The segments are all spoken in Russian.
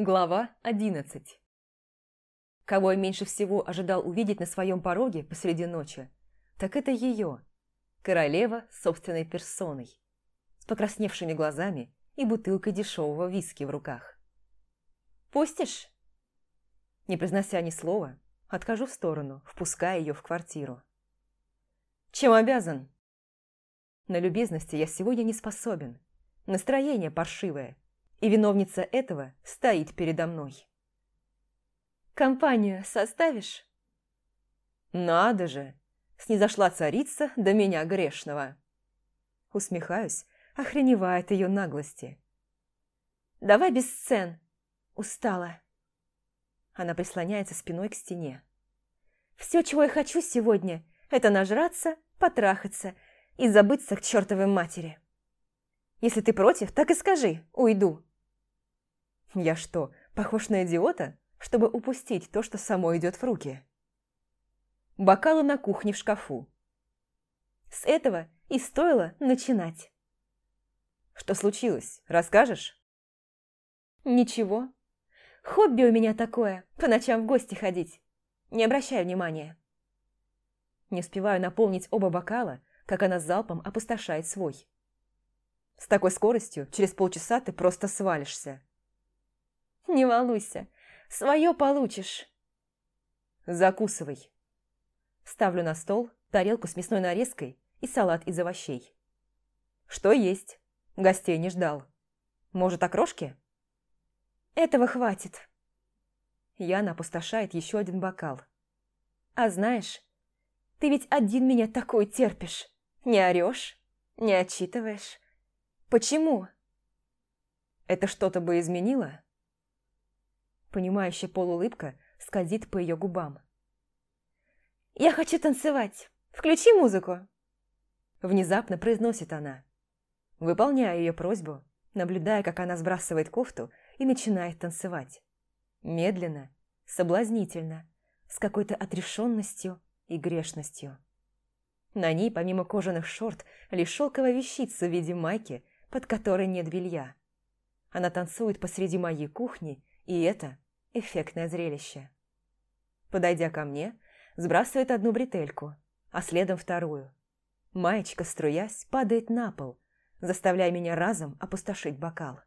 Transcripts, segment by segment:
Глава 11 Кого я меньше всего ожидал увидеть на своем пороге посреди ночи, так это ее, королева собственной персоной, с покрасневшими глазами и бутылкой дешевого виски в руках. «Пустишь?» Не произнося ни слова, откажу в сторону, впуская ее в квартиру. «Чем обязан?» На любезности я сегодня не способен. Настроение паршивое, и виновница этого стоит передо мной. «Компанию составишь?» «Надо же!» Снизошла царица до меня грешного. Усмехаюсь, охреневая от ее наглости. «Давай без сцен. Устала». Она прислоняется спиной к стене. «Все, чего я хочу сегодня, это нажраться, потрахаться и забыться к чертовой матери. Если ты против, так и скажи, уйду». Я что, похож на идиота, чтобы упустить то, что само идет в руки? Бокалы на кухне в шкафу. С этого и стоило начинать. Что случилось, расскажешь? Ничего. Хобби у меня такое, по ночам в гости ходить. Не обращай внимания. Не успеваю наполнить оба бокала, как она залпом опустошает свой. С такой скоростью через полчаса ты просто свалишься. Не волнуйся, свое получишь. Закусывай. Ставлю на стол тарелку с мясной нарезкой и салат из овощей. Что есть? Гостей не ждал. Может, окрошки? Этого хватит. Яна опустошает еще один бокал. А знаешь, ты ведь один меня такой терпишь. Не орешь, не отчитываешь. Почему? Это что-то бы изменило? Понимающая полуулыбка скользит по ее губам. «Я хочу танцевать. Включи музыку!» Внезапно произносит она. Выполняю ее просьбу, наблюдая, как она сбрасывает кофту и начинает танцевать. Медленно, соблазнительно, с какой-то отрешенностью и грешностью. На ней, помимо кожаных шорт, лишь шелковая вещица в виде майки, под которой нет белья. Она танцует посреди моей кухни, и это эффектное зрелище. Подойдя ко мне, сбрасывает одну бретельку, а следом вторую. Маечка, струясь, падает на пол, заставляя меня разом опустошить бокал.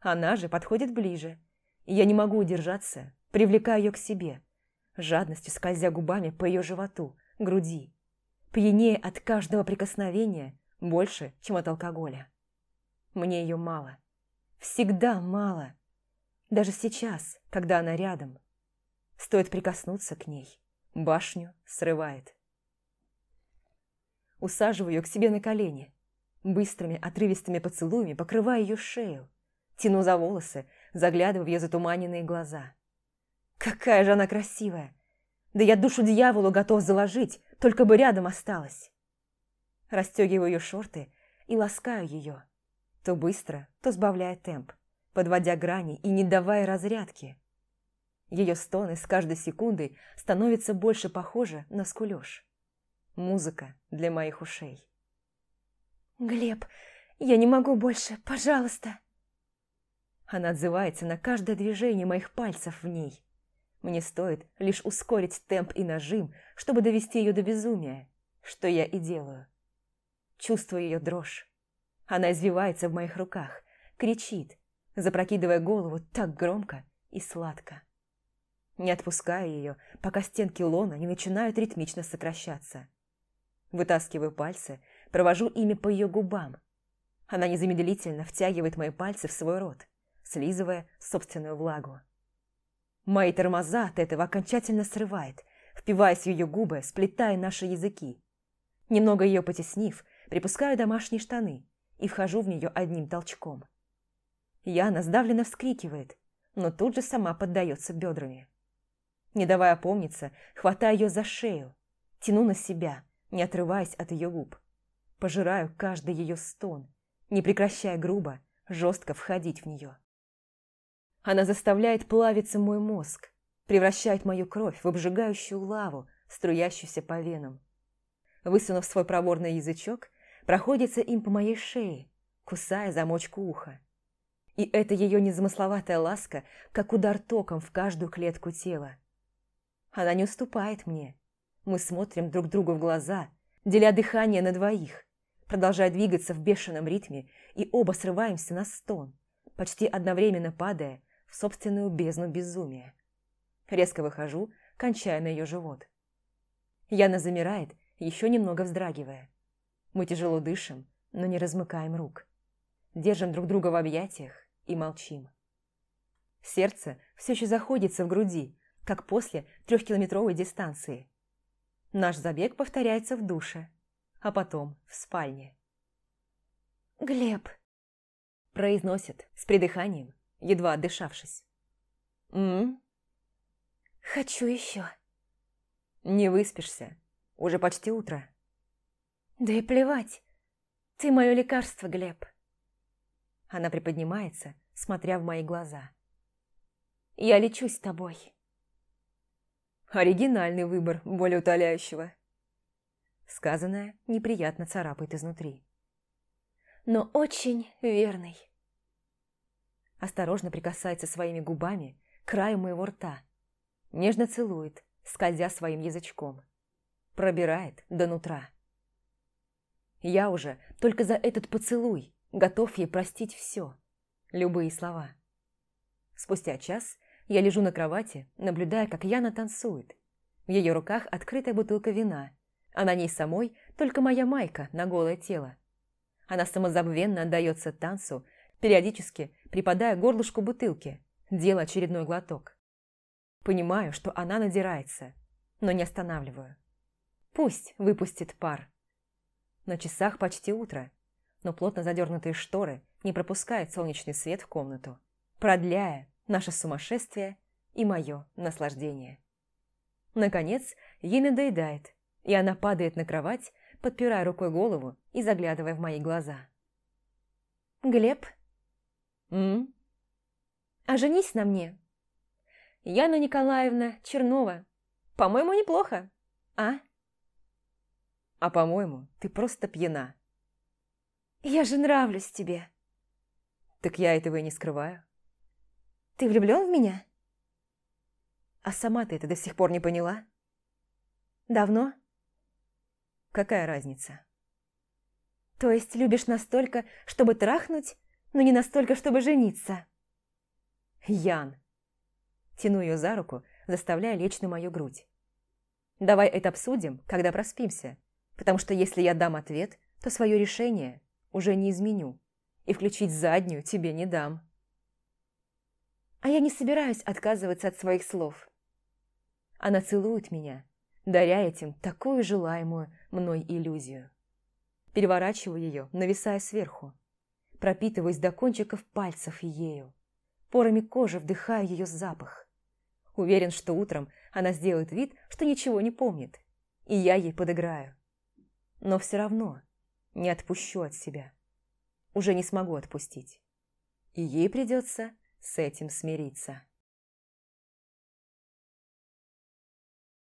Она же подходит ближе, и я не могу удержаться, привлекая ее к себе, жадностью скользя губами по ее животу, груди, пьянее от каждого прикосновения больше, чем от алкоголя. Мне ее мало. Всегда мало. Даже сейчас, когда она рядом. Стоит прикоснуться к ней. Башню срывает. Усаживаю ее к себе на колени. Быстрыми, отрывистыми поцелуями покрываю ее шею. Тяну за волосы, заглядываю в ее затуманенные глаза. Какая же она красивая! Да я душу дьяволу готов заложить, только бы рядом осталась. Растегиваю ее шорты и ласкаю ее. То быстро, то сбавляя темп, подводя грани и не давая разрядки. Ее стоны с каждой секундой становятся больше похожи на скулёж. Музыка для моих ушей. «Глеб, я не могу больше, пожалуйста!» Она отзывается на каждое движение моих пальцев в ней. Мне стоит лишь ускорить темп и нажим, чтобы довести ее до безумия, что я и делаю. Чувствую ее дрожь. Она извивается в моих руках, кричит, запрокидывая голову так громко и сладко не отпуская ее, пока стенки лона не начинают ритмично сокращаться. Вытаскиваю пальцы, провожу ими по ее губам. Она незамедлительно втягивает мои пальцы в свой рот, слизывая собственную влагу. Мои тормоза от этого окончательно срывает, впиваясь в ее губы, сплетая наши языки. Немного ее потеснив, припускаю домашние штаны и вхожу в нее одним толчком. Яна сдавленно вскрикивает, но тут же сама поддается бедрами. Не давая опомниться, хватаю ее за шею, тяну на себя, не отрываясь от ее губ. Пожираю каждый ее стон, не прекращая грубо, жестко входить в нее. Она заставляет плавиться мой мозг, превращает мою кровь в обжигающую лаву, струящуюся по венам. Высунув свой проворный язычок, проходится им по моей шее, кусая замочку уха. И это ее незамысловатая ласка, как удар током в каждую клетку тела. Она не уступает мне. Мы смотрим друг другу в глаза, деля дыхание на двоих, продолжая двигаться в бешеном ритме, и оба срываемся на стон, почти одновременно падая в собственную бездну безумия. Резко выхожу, кончая на ее живот. Яна замирает, еще немного вздрагивая. Мы тяжело дышим, но не размыкаем рук. Держим друг друга в объятиях и молчим. Сердце все еще заходится в груди, как после трехкилометровой дистанции. Наш забег повторяется в душе, а потом в спальне. «Глеб!» – произносит с придыханием, едва отдышавшись. «М? Хочу еще». «Не выспишься. Уже почти утро». «Да и плевать. Ты мое лекарство, Глеб». Она приподнимается, смотря в мои глаза. «Я лечусь с тобой». Оригинальный выбор более утоляющего. Сказанное неприятно царапает изнутри. Но очень верный. Осторожно прикасается своими губами к краю моего рта. Нежно целует, скользя своим язычком. Пробирает до нутра. Я уже только за этот поцелуй готов ей простить все, любые слова. Спустя час я лежу на кровати, наблюдая, как Яна танцует. В ее руках открытая бутылка вина, а на ней самой только моя майка на голое тело. Она самозабвенно отдается танцу, периодически припадая горлышку бутылки, делая очередной глоток. Понимаю, что она надирается, но не останавливаю. Пусть выпустит пар. На часах почти утро, но плотно задернутые шторы не пропускают солнечный свет в комнату, продляя наше сумасшествие и мое наслаждение. Наконец, ей надоедает, и она падает на кровать, подпирая рукой голову и заглядывая в мои глаза. «Глеб?» «М?» «А женись на мне?» «Яна Николаевна Чернова. По-моему, неплохо, а?» «А по-моему, ты просто пьяна». «Я же нравлюсь тебе». «Так я этого и не скрываю». Ты влюблен в меня? А сама ты это до сих пор не поняла? Давно? Какая разница? То есть любишь настолько, чтобы трахнуть, но не настолько, чтобы жениться? Ян. Тяну ее за руку, заставляя лечь на мою грудь. Давай это обсудим, когда проспимся, потому что если я дам ответ, то свое решение уже не изменю и включить заднюю тебе не дам. А я не собираюсь отказываться от своих слов. Она целует меня, даря этим такую желаемую мной иллюзию. Переворачиваю ее, нависая сверху. Пропитываюсь до кончиков пальцев ею. Порами кожи вдыхаю ее запах. Уверен, что утром она сделает вид, что ничего не помнит, и я ей подыграю. Но все равно не отпущу от себя. Уже не смогу отпустить. И ей придется с этим смириться.